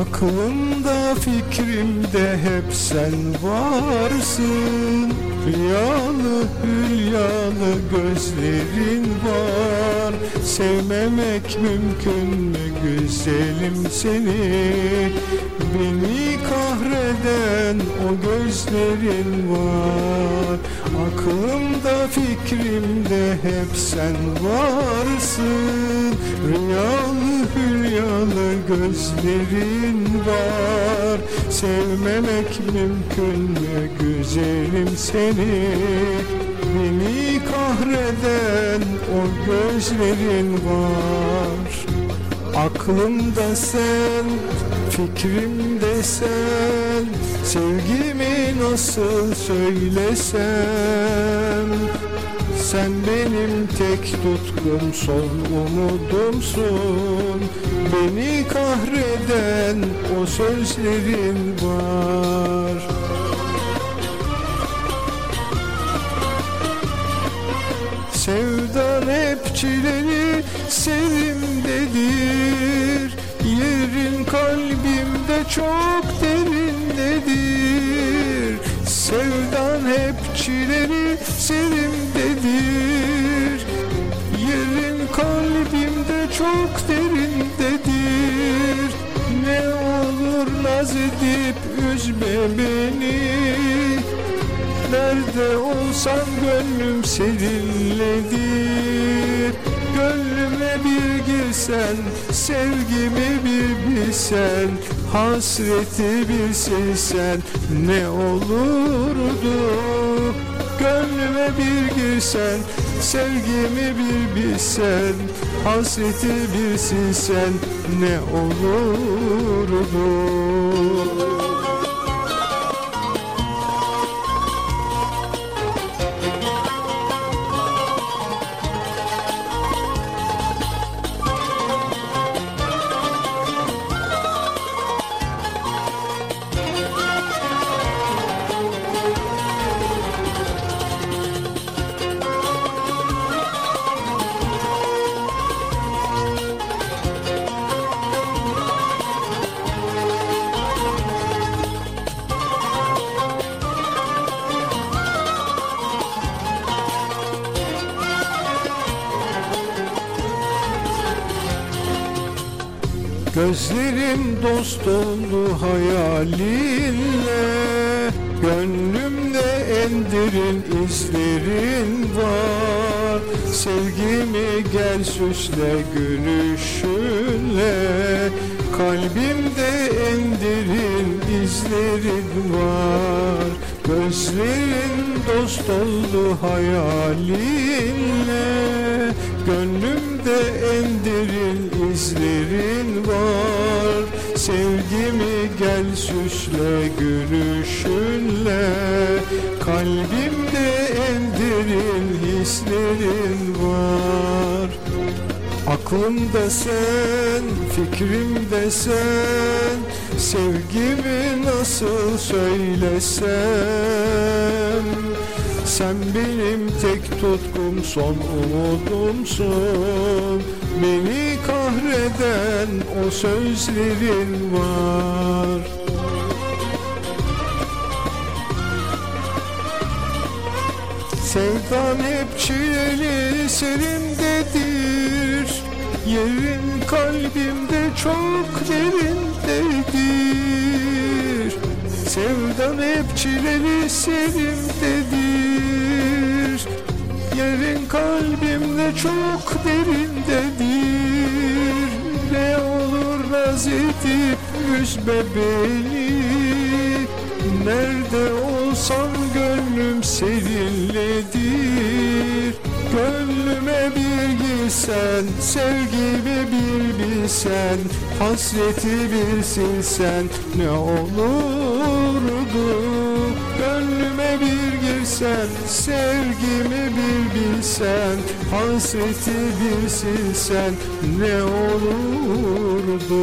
Aklımda fikrimde hep sen varsın. Rüyalı hülyalı gözlerin var. Sevmemek mümkün mü güzelim seni Beni kahreden o gözlerin var. Aklımda fikrimde hep sen varsın. Rüyalı hülyalı gözlerin var. Sevmemek mümkün mü? Güzelim seni. Beni kahreden o gözlerin var. Aklımda sen, fikrimde sen Sevgimi nasıl söylesem? Sen benim tek tutkum son umudumsun. Beni kahreden o sözlerin var. Sevdan hep çileli serimdedir Yerin kalbimde çok derindedir Sevdan hep çileli serimdedir Yerin kalbimde çok derindedir Ne olur naz edip üzme beni. Nerede olsam gönlüm seninledir Bir girsen Sevgimi bir bilsen Hasreti bir silsen Ne olurdu? Gönlüme bir girsen Sevgimi bir bilsen Hasreti bir silsen Ne olurdu Gözlerim dost oldu hayalinle. Gönlümde en derin izlerin var Sevgimi gel süsle gülüşünle. Kalbimde en derin izlerin var. Gözlerin dost oldu hayalinle. Gönlümde en derin izlerin var. Sevgimi gel süsle gülüşünle. Kalbimde en derin hislerin var. Aklımda sen, fikrimde sen Sevgimi nasıl söylesem? Sen benim tek tutkum son umudumsun. Beni kahreden o sözlerin var Sevdan hep çileli serimdedir Yerin kalbimde çok derindedir. Sevdan hep çileli serimdedir Yerin kalbimde çok derindedir. Ne olur naz edip üzme beni. Nerede olsam gönlüm seninledir Gönlüme bir girsen, sevgimi bir bilsen Hasreti bir silsen ne olurdu? Gönlüme bir girsen, sevgimi bir bilsen Hasreti bir silsen ne olurdu